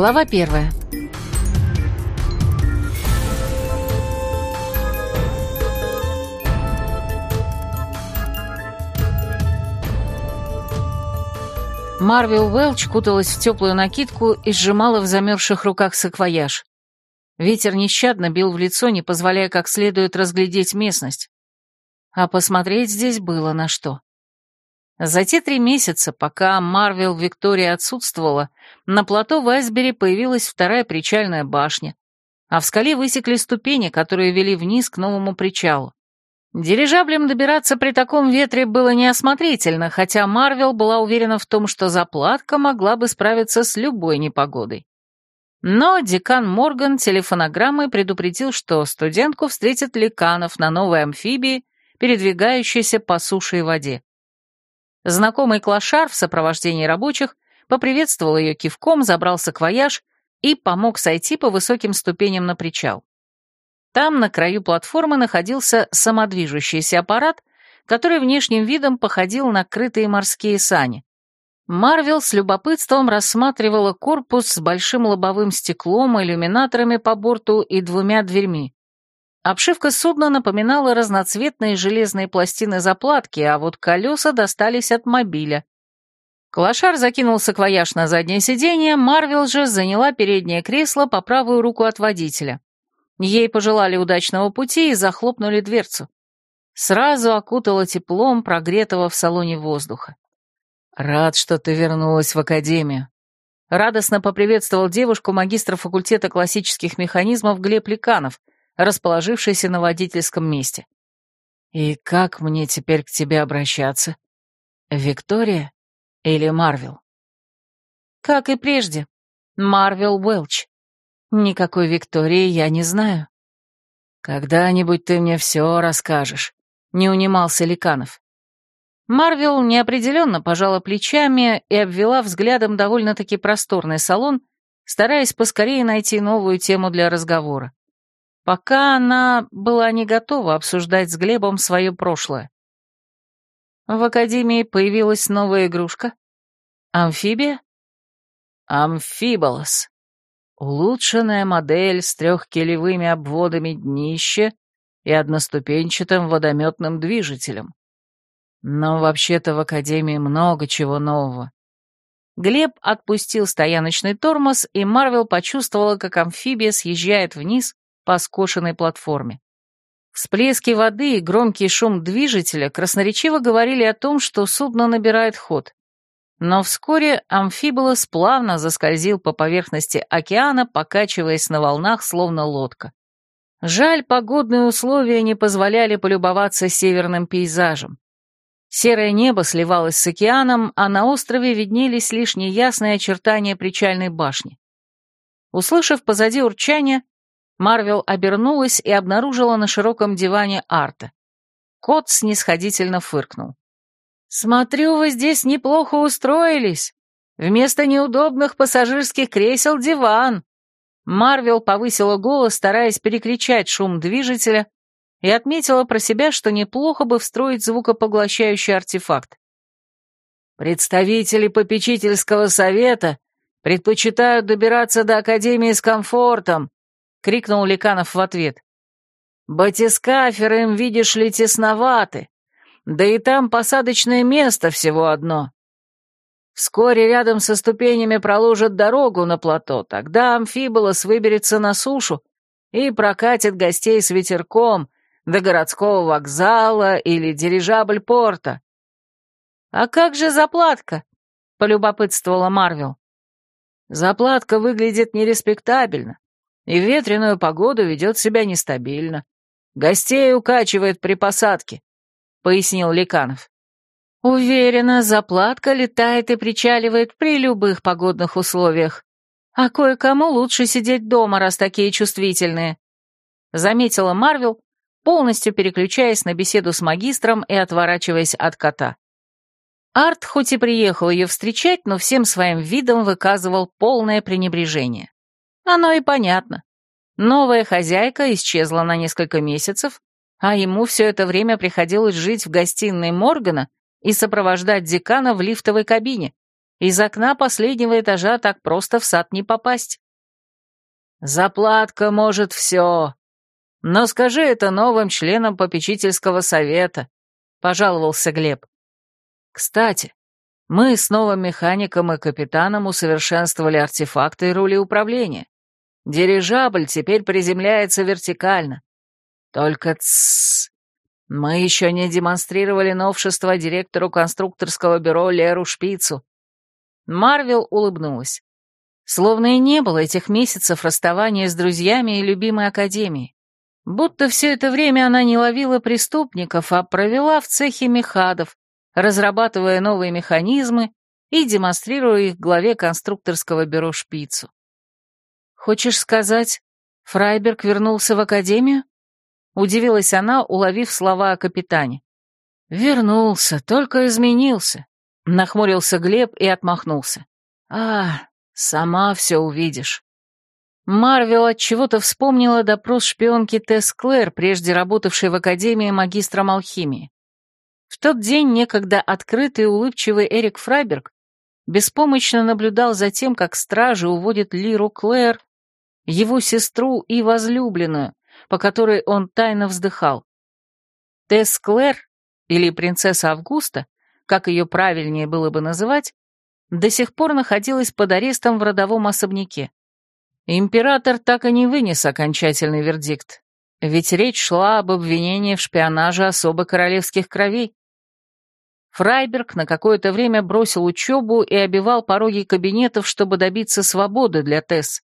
Глава первая. Марвел Уэлч куталась в теплую накидку и сжимала в замерзших руках саквояж. Ветер нещадно бил в лицо, не позволяя как следует разглядеть местность. А посмотреть здесь было на что. За те три месяца, пока Марвел Виктория отсутствовала, на плато в Айсбере появилась вторая причальная башня, а в скале высекли ступени, которые вели вниз к новому причалу. Дирижаблем добираться при таком ветре было неосмотрительно, хотя Марвел была уверена в том, что заплатка могла бы справиться с любой непогодой. Но декан Морган телефонограммой предупредил, что студентку встретит Ликанов на новой амфибии, передвигающейся по суше и воде. Знакомый клошар в сопровождении рабочих поприветствовал ее кивком, забрал саквояж и помог сойти по высоким ступеням на причал. Там, на краю платформы, находился самодвижущийся аппарат, который внешним видом походил на крытые морские сани. Марвел с любопытством рассматривала корпус с большим лобовым стеклом, иллюминаторами по борту и двумя дверьми. Обшивка судна напоминала разноцветные железные пластины заплатки, а вот колеса достались от мобиля. Клашар закинул саквояж на заднее сиденье, Марвел же заняла переднее кресло по правую руку от водителя. Ей пожелали удачного пути и захлопнули дверцу. Сразу окутало теплом прогретого в салоне воздуха. «Рад, что ты вернулась в академию», радостно поприветствовал девушку магистра факультета классических механизмов Глеб Ликанов, расположившийся на водительском месте. «И как мне теперь к тебе обращаться? Виктория или Марвел?» «Как и прежде. Марвел Уэлч. Никакой Виктории я не знаю. Когда-нибудь ты мне все расскажешь, не унимался Ликанов. Марвел неопределенно пожала плечами и обвела взглядом довольно-таки просторный салон, стараясь поскорее найти новую тему для разговора. Пока она была не готова обсуждать с Глебом свое прошлое. В Академии появилась новая игрушка. Амфибия? Амфиболос. Улучшенная модель с трехкилевыми обводами днища и одноступенчатым водометным движителем. Но вообще-то в Академии много чего нового. Глеб отпустил стояночный тормоз, и Марвел почувствовала, как амфибия съезжает вниз по скошенной платформе. Всплески воды и громкий шум движителя красноречиво говорили о том, что судно набирает ход. Но вскоре амфиболос плавно заскользил по поверхности океана, покачиваясь на волнах, словно лодка. Жаль, погодные условия не позволяли полюбоваться северным пейзажем. Серое небо сливалось с океаном, а на острове виднелись лишь неясные очертания причальной башни. Услышав позади урчание, Марвел обернулась и обнаружила на широком диване Арта. Кот снисходительно фыркнул. «Смотрю, вы здесь неплохо устроились. Вместо неудобных пассажирских кресел диван». Марвел повысила голос, стараясь перекричать шум движителя, и отметила про себя, что неплохо бы встроить звукопоглощающий артефакт. «Представители попечительского совета предпочитают добираться до Академии с комфортом», — крикнул Ликанов в ответ. «Батискаферы им, видишь ли, тесноваты. Да и там посадочное место всего одно. Вскоре рядом со ступенями проложат дорогу на плато, тогда амфиболос выберется на сушу и прокатит гостей с ветерком до городского вокзала или дирижабль порта. «А как же заплатка?» — полюбопытствовала Марвел. «Заплатка выглядит нереспектабельно и в ветреную погоду ведет себя нестабильно. Гостей укачивает при посадке. — пояснил Ликанов. «Уверена, заплатка летает и причаливает при любых погодных условиях. А кое-кому лучше сидеть дома, раз такие чувствительные», — заметила Марвел, полностью переключаясь на беседу с магистром и отворачиваясь от кота. Арт хоть и приехал ее встречать, но всем своим видом выказывал полное пренебрежение. Оно и понятно. Новая хозяйка исчезла на несколько месяцев, А ему все это время приходилось жить в гостиной Моргана и сопровождать декана в лифтовой кабине. Из окна последнего этажа так просто в сад не попасть. Заплатка может все. Но скажи это новым членам попечительского совета, пожаловался Глеб. Кстати, мы с новым механиком и капитаном усовершенствовали артефакты и рули управления. Дирижабль теперь приземляется вертикально. Только тссс. Мы еще не демонстрировали новшество директору конструкторского бюро Леру Шпицу. Марвел улыбнулась. Словно и не было этих месяцев расставания с друзьями и любимой академией. Будто все это время она не ловила преступников, а провела в цехе мехадов, разрабатывая новые механизмы и демонстрируя их главе конструкторского бюро Шпицу. «Хочешь сказать, Фрайберг вернулся в академию?» Удивилась она, уловив слова о капитане. «Вернулся, только изменился», — нахмурился Глеб и отмахнулся. «А, Сама все увидишь. Марвел от чего-то вспомнила допрос шпионки Тесс Клэр, прежде работавшей в Академии магистром алхимии. В тот день некогда открытый и улыбчивый Эрик Фрайберг беспомощно наблюдал за тем, как стражи уводят Лиру Клэр, его сестру и возлюбленную, по которой он тайно вздыхал. Тесс Клэр, или принцесса Августа, как ее правильнее было бы называть, до сих пор находилась под арестом в родовом особняке. Император так и не вынес окончательный вердикт, ведь речь шла об обвинении в шпионаже особо королевских кровей. Фрайберг на какое-то время бросил учебу и обивал пороги кабинетов, чтобы добиться свободы для Тесс.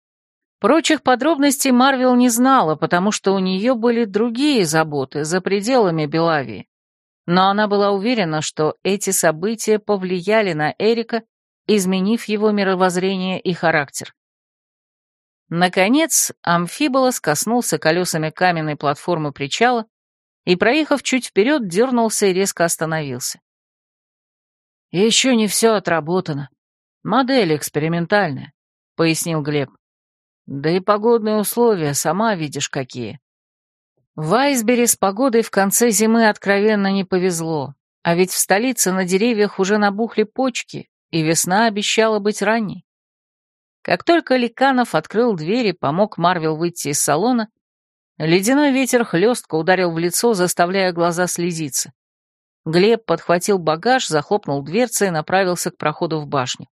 Прочих подробностей Марвел не знала, потому что у нее были другие заботы за пределами Белавии. Но она была уверена, что эти события повлияли на Эрика изменив его мировоззрение и характер. Наконец, амфиболос коснулся колесами каменной платформы причала и, проехав чуть вперед, дернулся и резко остановился. «Еще не все отработано. Модель экспериментальная», — пояснил Глеб. «Да и погодные условия, сама видишь, какие». В Айсбере с погодой в конце зимы откровенно не повезло, а ведь в столице на деревьях уже набухли почки, и весна обещала быть ранней. Как только Ликанов открыл дверь и помог Марвел выйти из салона, ледяной ветер хлестко ударил в лицо, заставляя глаза слезиться. Глеб подхватил багаж, захлопнул дверцы и направился к проходу в башню.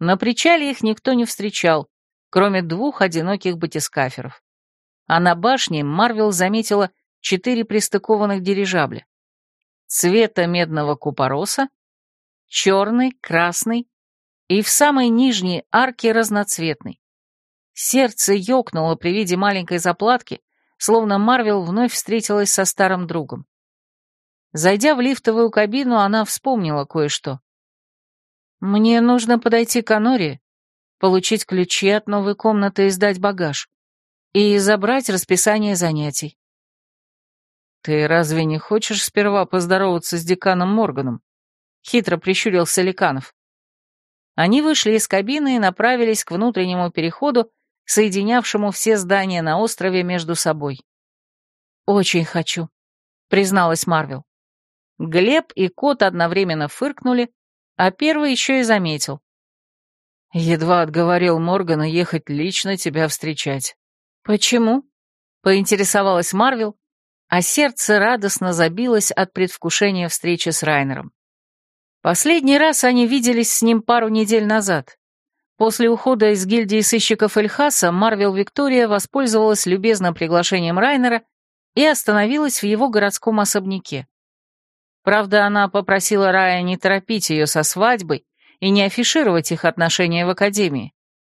На причале их никто не встречал, кроме двух одиноких батискаферов. А на башне Марвел заметила четыре пристыкованных дирижабля. Цвета медного купороса черный, красный и в самой нижней арке разноцветный. Сердце ёкнуло при виде маленькой заплатки, словно Марвел вновь встретилась со старым другом. Зайдя в лифтовую кабину, она вспомнила кое-что. «Мне нужно подойти к Аноре, получить ключи от новой комнаты и сдать багаж, и забрать расписание занятий». «Ты разве не хочешь сперва поздороваться с деканом Морганом?» хитро прищурился Ликанов. Они вышли из кабины и направились к внутреннему переходу, соединявшему все здания на острове между собой. «Очень хочу», — призналась Марвел. Глеб и кот одновременно фыркнули, а первый еще и заметил. Едва отговорил Моргана ехать лично тебя встречать. «Почему?» — поинтересовалась Марвел, а сердце радостно забилось от предвкушения встречи с Райнером. Последний раз они виделись с ним пару недель назад. После ухода из гильдии сыщиков Эльхаса Марвел Виктория воспользовалась любезным приглашением Райнера и остановилась в его городском особняке. Правда, она попросила Рая не торопить ее со свадьбой и не афишировать их отношения в академии.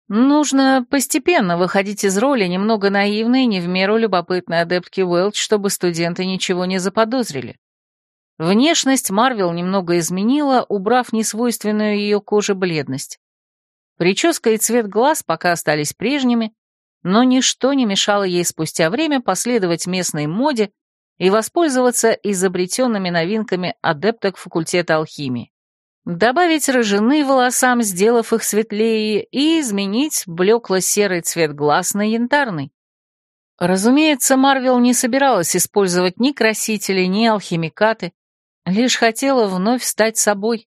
Нужно постепенно выходить из роли немного наивной и не в меру любопытной адептки Уэлч, чтобы студенты ничего не заподозрили. Внешность Марвел немного изменила, убрав несвойственную ее коже бледность. Прическа и цвет глаз пока остались прежними, но ничто не мешало ей спустя время последовать местной моде и воспользоваться изобретенными новинками адепток факультета алхимии. Добавить рыжины волосам, сделав их светлее, и изменить блекло-серый цвет глаз на янтарный. Разумеется, Марвел не собиралась использовать ни красители, ни алхимикаты, лишь хотела вновь стать собой.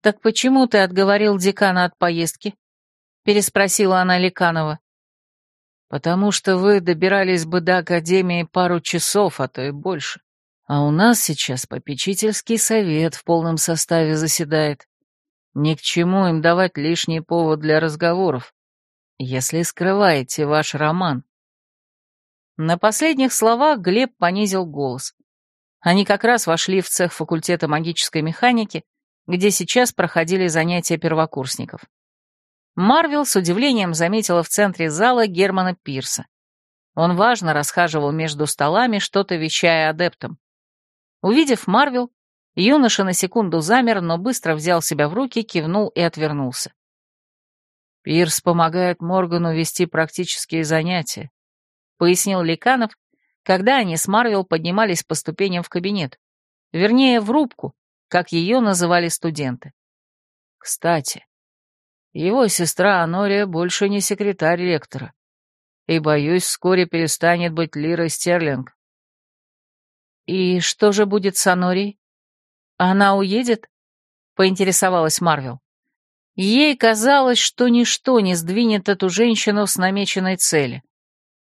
«Так почему ты отговорил декана от поездки?» — переспросила она Ликанова. «Потому что вы добирались бы до Академии пару часов, а то и больше. А у нас сейчас попечительский совет в полном составе заседает. Ни к чему им давать лишний повод для разговоров, если скрываете ваш роман». На последних словах Глеб понизил голос. Они как раз вошли в цех факультета магической механики, где сейчас проходили занятия первокурсников. Марвел с удивлением заметила в центре зала Германа Пирса. Он важно расхаживал между столами, что-то вещая адептам. Увидев Марвел, юноша на секунду замер, но быстро взял себя в руки, кивнул и отвернулся. «Пирс помогает Моргану вести практические занятия», — пояснил Ликанов, когда они с Марвел поднимались по ступеням в кабинет. Вернее, в рубку, как ее называли студенты. Кстати, его сестра Анория больше не секретарь ректора. И, боюсь, вскоре перестанет быть Лирой Стерлинг. «И что же будет с Анорией? Она уедет?» — поинтересовалась Марвел. Ей казалось, что ничто не сдвинет эту женщину с намеченной цели.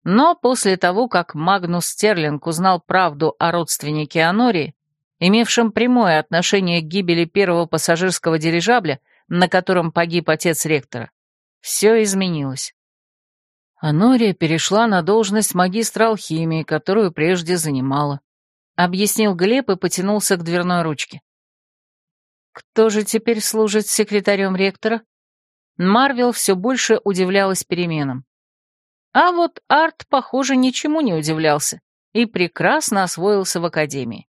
Но после того, как Магнус Стерлинг узнал правду о родственнике Анории, имевшем прямое отношение к гибели первого пассажирского дирижабля, на котором погиб отец ректора, все изменилось. Анория перешла на должность магистра алхимии, которую прежде занимала. Объяснил Глеб и потянулся к дверной ручке. Кто же теперь служит секретарем ректора? Марвел все больше удивлялась переменам. А вот Арт, похоже, ничему не удивлялся и прекрасно освоился в академии.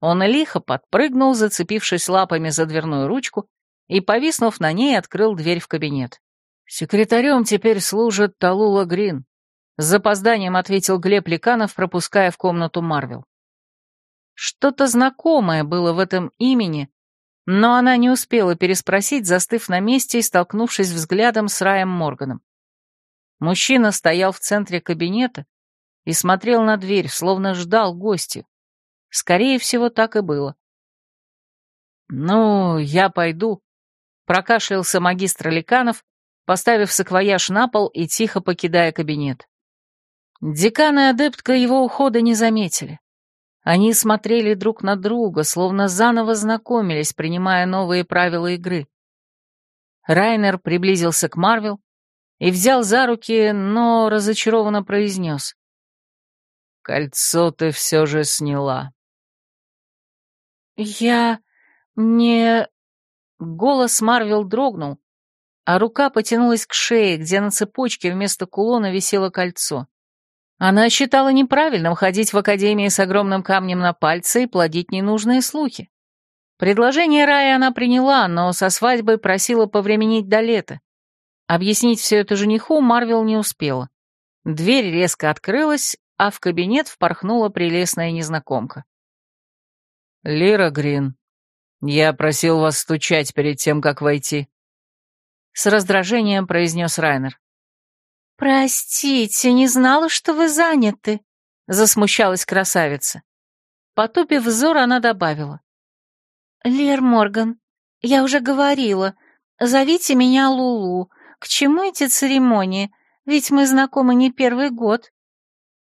Он лихо подпрыгнул, зацепившись лапами за дверную ручку, и, повиснув на ней, открыл дверь в кабинет. «Секретарем теперь служит Талула Грин», — с запозданием ответил Глеб Ликанов, пропуская в комнату Марвел. Что-то знакомое было в этом имени, но она не успела переспросить, застыв на месте и столкнувшись взглядом с Раем Морганом. Мужчина стоял в центре кабинета и смотрел на дверь, словно ждал гостя. Скорее всего, так и было. «Ну, я пойду», — прокашлялся магистр Ликанов, поставив саквояж на пол и тихо покидая кабинет. Декан и адептка его ухода не заметили. Они смотрели друг на друга, словно заново знакомились, принимая новые правила игры. Райнер приблизился к Марвел, и взял за руки, но разочарованно произнес. «Кольцо ты все же сняла». «Я не...» Голос Марвел дрогнул, а рука потянулась к шее, где на цепочке вместо кулона висело кольцо. Она считала неправильным ходить в академии с огромным камнем на пальце и плодить ненужные слухи. Предложение Рая она приняла, но со свадьбой просила повременить до лета. Объяснить все это жениху Марвел не успела. Дверь резко открылась, а в кабинет впорхнула прелестная незнакомка. «Лира Грин, я просил вас стучать перед тем, как войти», — с раздражением произнес Райнер. «Простите, не знала, что вы заняты», — засмущалась красавица. Потупив взор, она добавила. «Лер Морган, я уже говорила, зовите меня Лулу, к чему эти церемонии? Ведь мы знакомы не первый год.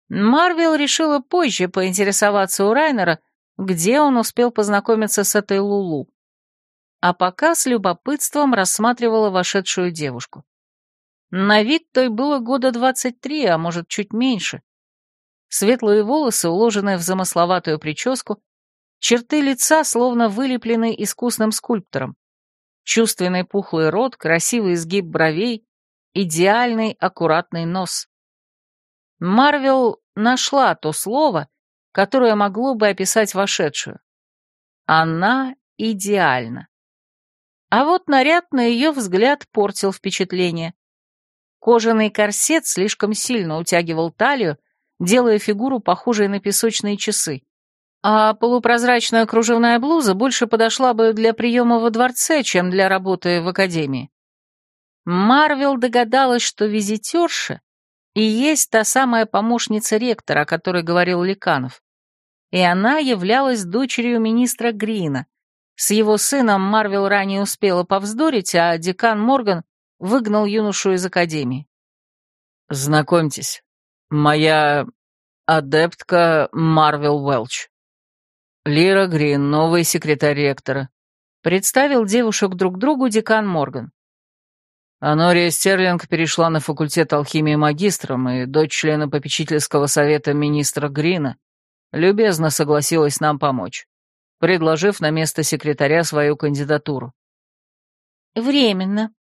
Марвел решила позже поинтересоваться у Райнера, где он успел познакомиться с этой Лулу. А пока с любопытством рассматривала вошедшую девушку. На вид той было года двадцать три, а может, чуть меньше. Светлые волосы, уложенные в замысловатую прическу, черты лица словно вылеплены искусным скульптором. Чувственный пухлый рот, красивый изгиб бровей, идеальный аккуратный нос. Марвел нашла то слово, которое могло бы описать вошедшую. Она идеальна. А вот наряд на ее взгляд портил впечатление. Кожаный корсет слишком сильно утягивал талию, делая фигуру похожей на песочные часы а полупрозрачная кружевная блуза больше подошла бы для приема во дворце, чем для работы в академии. Марвел догадалась, что визитерша и есть та самая помощница ректора, о которой говорил Ликанов. И она являлась дочерью министра Грина. С его сыном Марвел ранее успела повздорить, а декан Морган выгнал юношу из академии. «Знакомьтесь, моя адептка Марвел Уэлч. Лира Грин, новый секретарь ректора», представил девушек друг другу декан Морган. Анория Стерлинг перешла на факультет алхимии магистром, и дочь члена попечительского совета министра Грина любезно согласилась нам помочь, предложив на место секретаря свою кандидатуру. «Временно.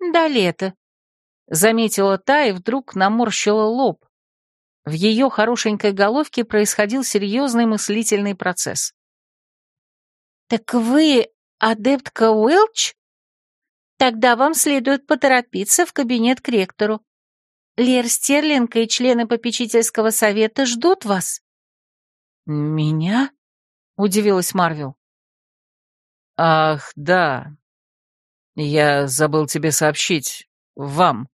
До лета», — заметила та и вдруг наморщила лоб. В ее хорошенькой головке происходил серьезный мыслительный процесс. «Так вы адептка Уэлч?» Тогда вам следует поторопиться в кабинет к ректору. Лер Стерлинг и члены попечительского совета ждут вас». «Меня?» — удивилась Марвел. «Ах, да. Я забыл тебе сообщить. Вам».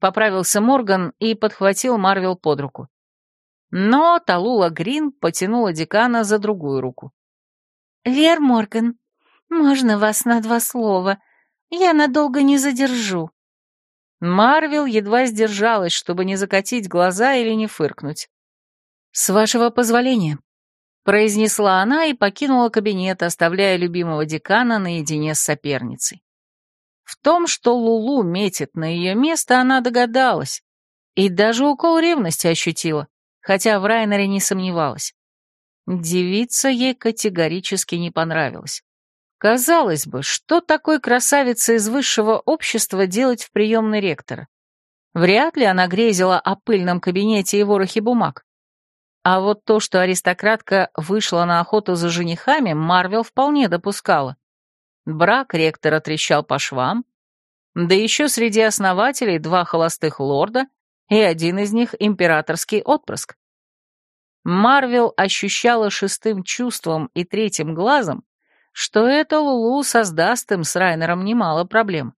Поправился Морган и подхватил Марвел под руку. Но Талула Грин потянула декана за другую руку. «Лер Морган, можно вас на два слова?» Я надолго не задержу». Марвел едва сдержалась, чтобы не закатить глаза или не фыркнуть. «С вашего позволения», — произнесла она и покинула кабинет, оставляя любимого декана наедине с соперницей. В том, что Лулу метит на ее место, она догадалась, и даже укол ревности ощутила, хотя в Райнере не сомневалась. Девица ей категорически не понравилась. Казалось бы, что такой красавице из высшего общества делать в приемной ректора? Вряд ли она грезила о пыльном кабинете и ворохе бумаг. А вот то, что аристократка вышла на охоту за женихами, Марвел вполне допускала. Брак ректора трещал по швам, да еще среди основателей два холостых лорда и один из них императорский отпрыск. Марвел ощущала шестым чувством и третьим глазом, что это Лулу создаст им с Райнером немало проблем.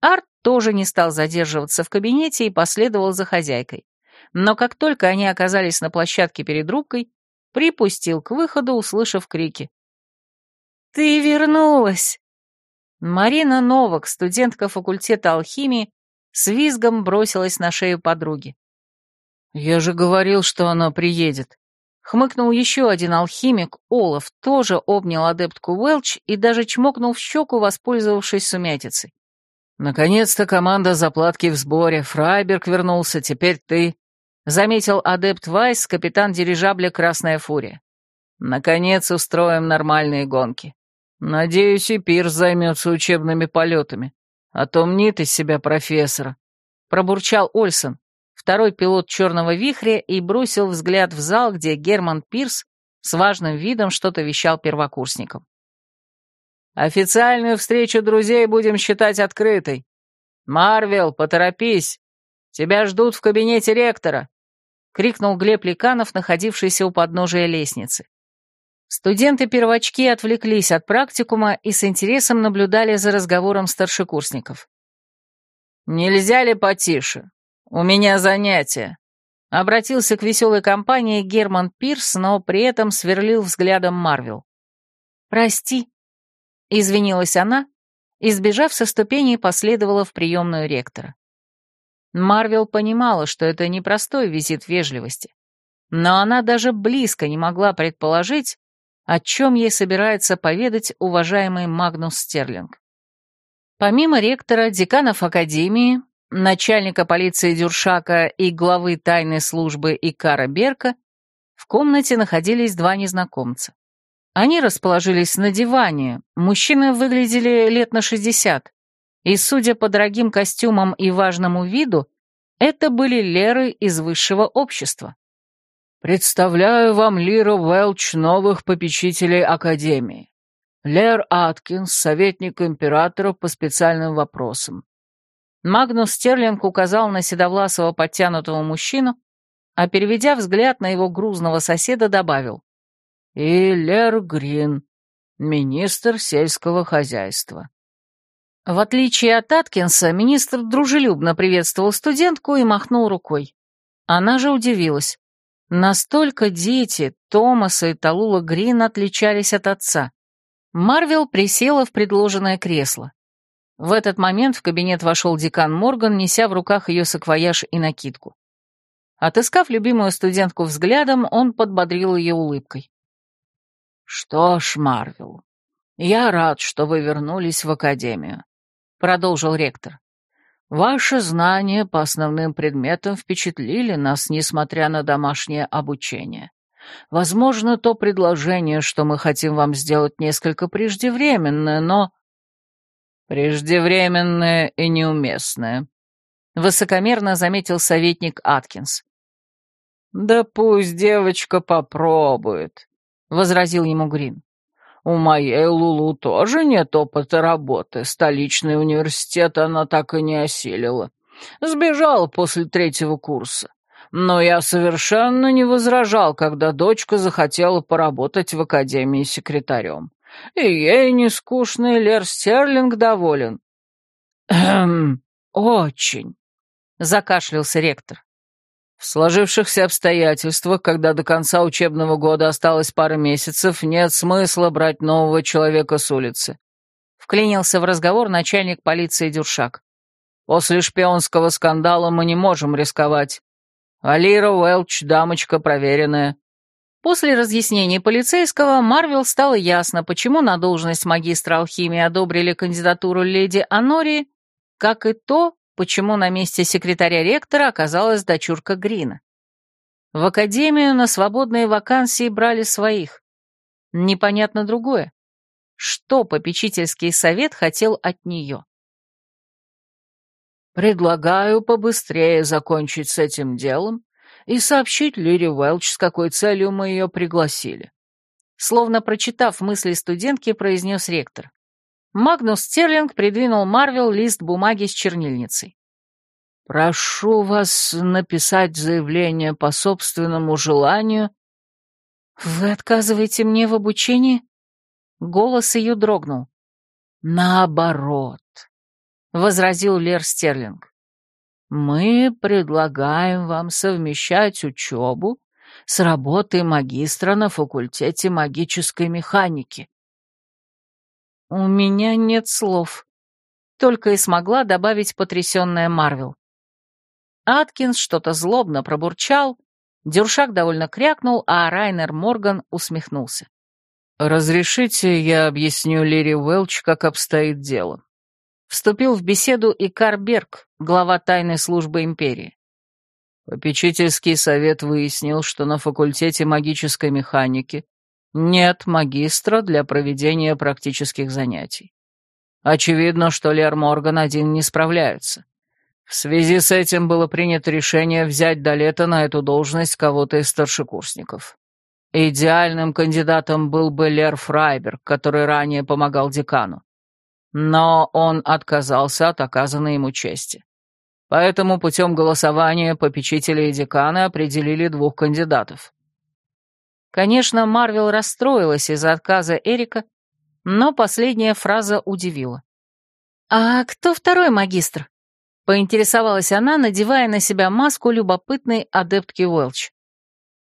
Арт тоже не стал задерживаться в кабинете и последовал за хозяйкой. Но как только они оказались на площадке перед рубкой, припустил к выходу, услышав крики. «Ты вернулась!» Марина Новак, студентка факультета алхимии, с визгом бросилась на шею подруги. «Я же говорил, что она приедет», Хмыкнул еще один алхимик, Олаф, тоже обнял адептку Уэлч и даже чмокнул в щеку, воспользовавшись сумятицей. «Наконец-то команда заплатки в сборе. Фрайберг вернулся, теперь ты», — заметил адепт Вайс, капитан дирижабля «Красная фурия». «Наконец устроим нормальные гонки. Надеюсь, и Пирс займется учебными полетами, а то мнит из себя профессора», — пробурчал Ольсон, второй пилот «Черного вихря» и бросил взгляд в зал, где Герман Пирс с важным видом что-то вещал первокурсникам. «Официальную встречу друзей будем считать открытой. Марвел, поторопись! Тебя ждут в кабинете ректора!» — крикнул Глеб Ликанов, находившийся у подножия лестницы. Студенты-первочки отвлеклись от практикума и с интересом наблюдали за разговором старшекурсников. «Нельзя ли потише? «У меня занятие», — обратился к веселой компании Герман Пирс, но при этом сверлил взглядом Марвел. «Прости», — извинилась она, и, сбежав со ступеней, последовала в приемную ректора. Марвел понимала, что это непростой визит вежливости, но она даже близко не могла предположить, о чем ей собирается поведать уважаемый Магнус Стерлинг. Помимо ректора, деканов академии, начальника полиции Дюршака и главы тайной службы Икара Берка, в комнате находились два незнакомца. Они расположились на диване, мужчины выглядели лет на шестьдесят, и, судя по дорогим костюмам и важному виду, это были Леры из высшего общества. «Представляю вам Лиру Уэлч, новых попечителей Академии. Лер Аткинс, советник императора по специальным вопросам. Магнус Стерлинг указал на седовласого подтянутого мужчину, а, переведя взгляд на его грузного соседа, добавил. «И Лер Грин, министр сельского хозяйства». В отличие от Аткинса, министр дружелюбно приветствовал студентку и махнул рукой. Она же удивилась. Настолько дети Томаса и Талула Грин отличались от отца. Марвел присела в предложенное кресло. В этот момент в кабинет вошел декан Морган, неся в руках ее саквояж и накидку. Отыскав любимую студентку взглядом, он подбодрил ее улыбкой. «Что ж, Марвел, я рад, что вы вернулись в академию», — продолжил ректор. «Ваши знания по основным предметам впечатлили нас, несмотря на домашнее обучение. Возможно, то предложение, что мы хотим вам сделать, несколько преждевременное, но...» «Преждевременное и неуместное», — высокомерно заметил советник Аткинс. «Да пусть девочка попробует», — возразил ему Грин. «У моей Лулу тоже нет опыта работы. Столичный университет она так и не осилила. Сбежала после третьего курса. Но я совершенно не возражал, когда дочка захотела поработать в академии секретарем. И ей не скучный Лер Стерлинг доволен». «Эм, очень», — закашлялся ректор. В сложившихся обстоятельствах, когда до конца учебного года осталось пара месяцев, нет смысла брать нового человека с улицы. Вклинился в разговор начальник полиции Дюршак. После шпионского скандала мы не можем рисковать. Алира Уэлч — дамочка проверенная. После разъяснений полицейского Марвел стало ясно, почему на должность магистра алхимии одобрили кандидатуру леди Анори, как и то, почему на месте секретаря ректора оказалась дочурка Грина. В академию на свободные вакансии брали своих. Непонятно другое. Что попечительский совет хотел от нее? «Предлагаю побыстрее закончить с этим делом и сообщить Лире Уэлч, с какой целью мы ее пригласили», словно прочитав мысли студентки, произнес ректор. Магнус Стерлинг придвинул Марвел лист бумаги с чернильницей. «Прошу вас написать заявление по собственному желанию». «Вы отказываете мне в обучении?» Голос ее дрогнул. «Наоборот», — возразил Лер Стерлинг. «Мы предлагаем вам совмещать учебу с работой магистра на факультете магической механики. «У меня нет слов», — только и смогла добавить потрясенная Марвел. Аткинс что-то злобно пробурчал, Дюршак довольно крякнул, а Райнер Морган усмехнулся. «Разрешите, я объясню Лири Уэлч, как обстоит дело». Вступил в беседу и Карберг, глава тайной службы Империи. Попечительский совет выяснил, что на факультете магической механики нет магистра для проведения практических занятий. Очевидно, что Лер Морган один не справляется. В связи с этим было принято решение взять до лета на эту должность кого-то из старшекурсников. Идеальным кандидатом был бы Лер Фрайберг, который ранее помогал декану. Но он отказался от оказанной ему чести. Поэтому путем голосования попечители и деканы определили двух кандидатов. Конечно, Марвел расстроилась из-за отказа Эрика, но последняя фраза удивила. «А кто второй магистр?» — поинтересовалась она, надевая на себя маску любопытной адептки Уэлч.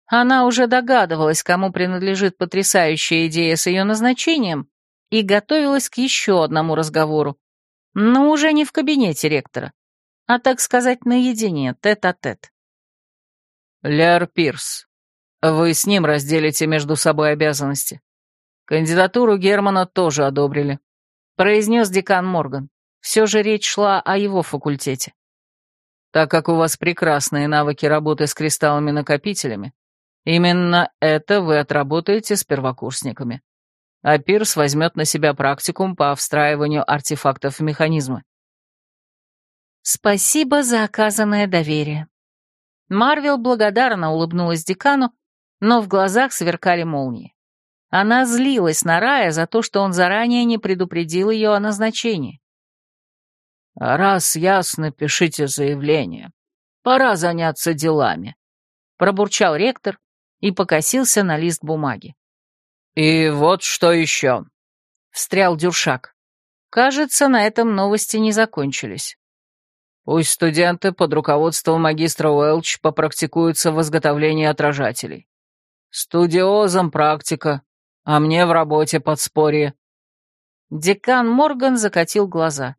Она уже догадывалась, кому принадлежит потрясающая идея с ее назначением, и готовилась к еще одному разговору, но уже не в кабинете ректора, а, так сказать, наедине, тет-а-тет. -тет. «Ляр Пирс», вы с ним разделите между собой обязанности. Кандидатуру Германа тоже одобрили», — произнес декан Морган. Все же речь шла о его факультете. «Так как у вас прекрасные навыки работы с кристаллами-накопителями, именно это вы отработаете с первокурсниками. А Пирс возьмет на себя практикум по встраиванию артефактов в механизмы». «Спасибо за оказанное доверие». Марвел благодарно улыбнулась декану но в глазах сверкали молнии. Она злилась на Рая за то, что он заранее не предупредил ее о назначении. «Раз ясно, пишите заявление. Пора заняться делами», — пробурчал ректор и покосился на лист бумаги. «И вот что еще», — встрял Дюршак. Кажется, на этом новости не закончились. Пусть студенты под руководством магистра Уэлч попрактикуются в изготовлении отражателей. Студиозам практика, а мне в работе подспорье. Декан Морган закатил глаза.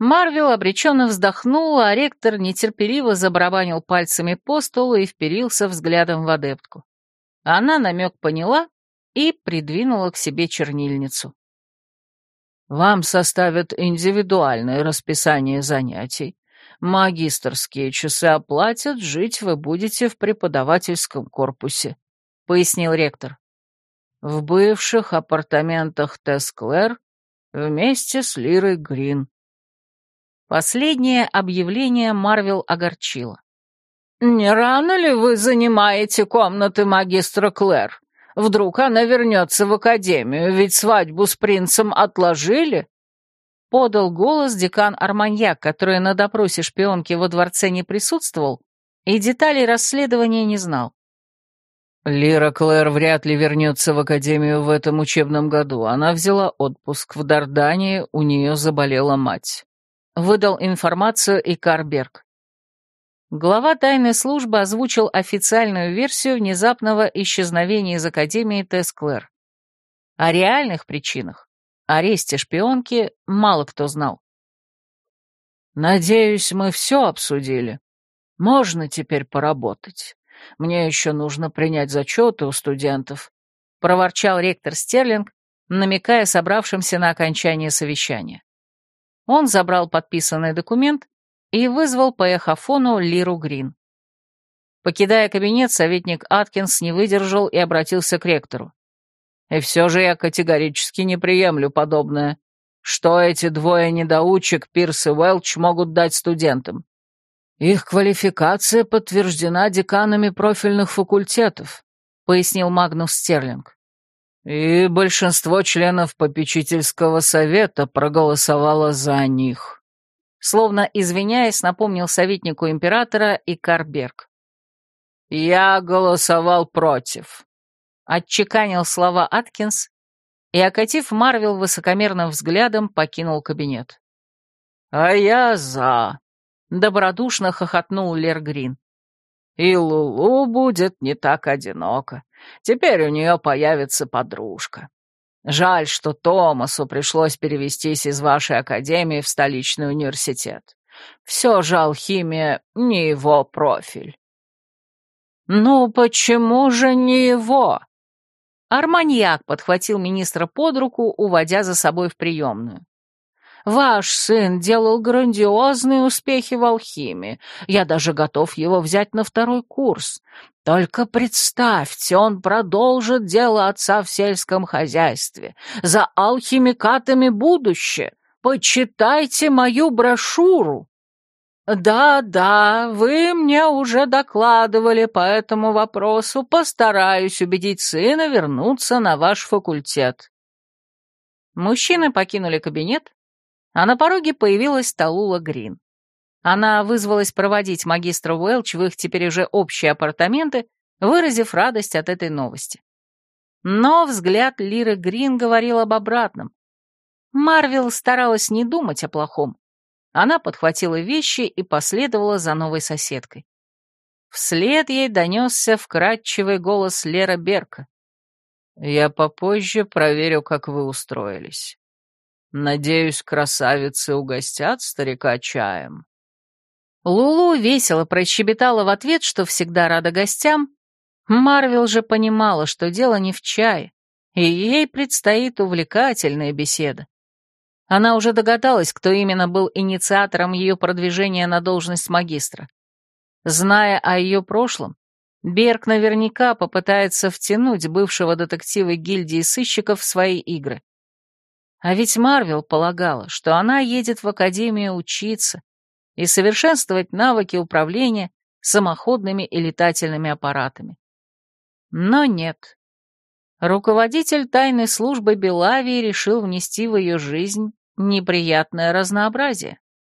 Марвел обреченно вздохнул, а ректор нетерпеливо забарабанил пальцами по столу и вперился взглядом в адептку. Она намек поняла и придвинула к себе чернильницу. «Вам составят индивидуальное расписание занятий. Магистрские часы оплатят, жить вы будете в преподавательском корпусе», — пояснил ректор. «В бывших апартаментах Тесклер вместе с Лирой Грин». Последнее объявление Марвел огорчило. «Не рано ли вы занимаете комнаты магистра Клэр? Вдруг она вернется в академию, ведь свадьбу с принцем отложили?» Подал голос декан Арманьяк, который на допросе шпионки во дворце не присутствовал и деталей расследования не знал. Лира Клэр вряд ли вернется в академию в этом учебном году. Она взяла отпуск в Дардании, у нее заболела мать выдал информацию и Карберг. Глава тайной службы озвучил официальную версию внезапного исчезновения из Академии Тесклэр. О реальных причинах, аресте шпионки, мало кто знал. «Надеюсь, мы все обсудили. Можно теперь поработать. Мне еще нужно принять зачеты у студентов», — проворчал ректор Стерлинг, намекая собравшимся на окончание совещания. Он забрал подписанный документ и вызвал по эхофону Лиру Грин. Покидая кабинет, советник Аткинс не выдержал и обратился к ректору. «И все же я категорически не приемлю подобное. Что эти двое недоучек, Пирс и Уэлч, могут дать студентам? Их квалификация подтверждена деканами профильных факультетов», — пояснил Магнус Стерлинг. И большинство членов попечительского совета проголосовало за них. Словно извиняясь, напомнил советнику императора и Карберг. «Я голосовал против», — отчеканил слова Аткинс и, окатив Марвел высокомерным взглядом, покинул кабинет. «А я за», — добродушно хохотнул Лер Грин. «И Лулу будет не так одиноко. Теперь у нее появится подружка. Жаль, что Томасу пришлось перевестись из вашей академии в столичный университет. Все же алхимия не его профиль. «Ну почему же не его?» Арманьяк подхватил министра под руку, уводя за собой в приемную. Ваш сын делал грандиозные успехи в алхимии. Я даже готов его взять на второй курс. Только представьте, он продолжит дело отца в сельском хозяйстве. За алхимикатами будущее. Почитайте мою брошюру. «Да-да, вы мне уже докладывали по этому вопросу. Постараюсь убедить сына вернуться на ваш факультет». Мужчины покинули кабинет, а на пороге появилась Талула Грин. Она вызвалась проводить магистра Уэлч в их теперь уже общие апартаменты, выразив радость от этой новости. Но взгляд Лиры Грин говорил об обратном. Марвел старалась не думать о плохом. Она подхватила вещи и последовала за новой соседкой. Вслед ей донесся вкрадчивый голос Лера Берка. «Я попозже проверю, как вы устроились». Надеюсь, красавицы угостят старика чаем. Лулу весело прощебетала в ответ, что всегда рада гостям. Марвел же понимала, что дело не в чае, и ей предстоит увлекательная беседа. Она уже догадалась, кто именно был инициатором ее продвижения на должность магистра. Зная о ее прошлом, Берг наверняка попытается втянуть бывшего детектива гильдии сыщиков в свои игры. А ведь Марвел полагала, что она едет в академию учиться и совершенствовать навыки управления самоходными и летательными аппаратами. Но нет. Руководитель тайной службы Белавии решил внести в ее жизнь неприятное разнообразие.